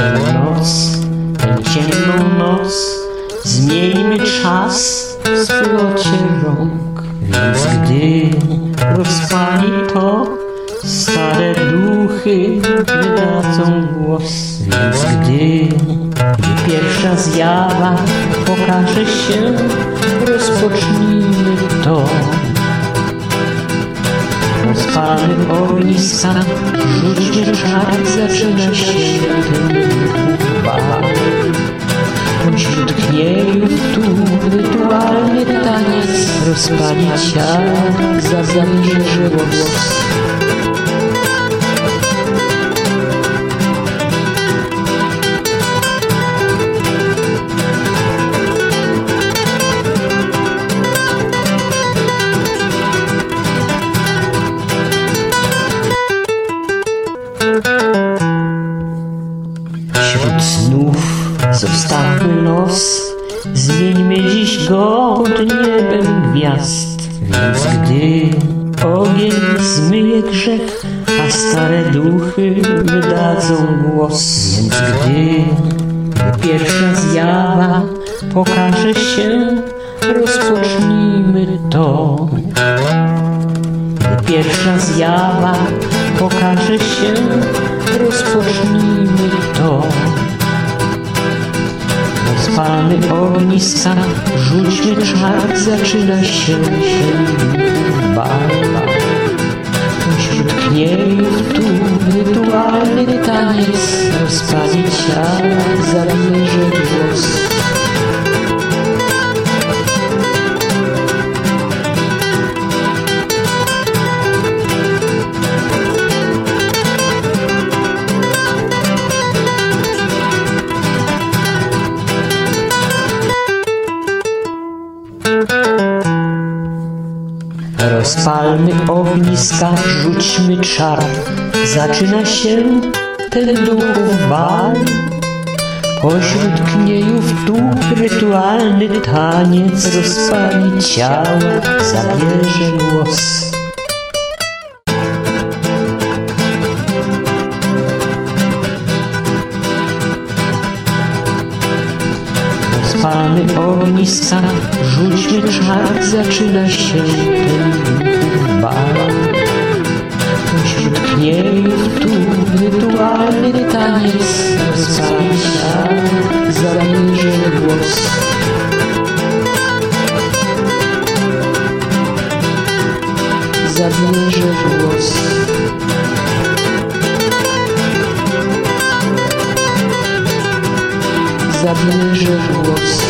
ciemną noc, ciemną noc, zmieńmy czas w zlocie rąk. Więc gdy rozpali to, stare duchy wydadzą głos. Więc gdy, gdy pierwsza zjawa pokaże się, rozpocznijmy to. Rozpalmy ogniska, rzućmy czar, zaczyna się ten bal. Wśród kniejów tu rytualny taniec rozpalić jak zamierzy głos. Wśród snów zostawmy los, zmieńmy dziś go pod niebem gwiazd. Więc gdy ogień zmyje grzech, a stare duchy wydadzą głos. Więc gdy, pierwsza zjawa pokaże się, rozpocznijmy to. Pierwsza zjawa pokaże się, rozpocznijmy to. Rozpalmy ogniska, rzućmy czar, zaczyna się ten bal. Wśród kniejów tu rytualny taniec rozpalić jak Rozpalmy ogniska, rzućmy czar. Zaczyna się ten duchów bal. Pośród kniejów tu rytualny taniec rozpali ciała, zabierze głos. Rozpalmy ogniska, rzućmy czar, zaczyna się ten bal. Wśród kniejów tu rytualny taniec rozpali się, zabierze głos. Zabierze głos. zabliży głos.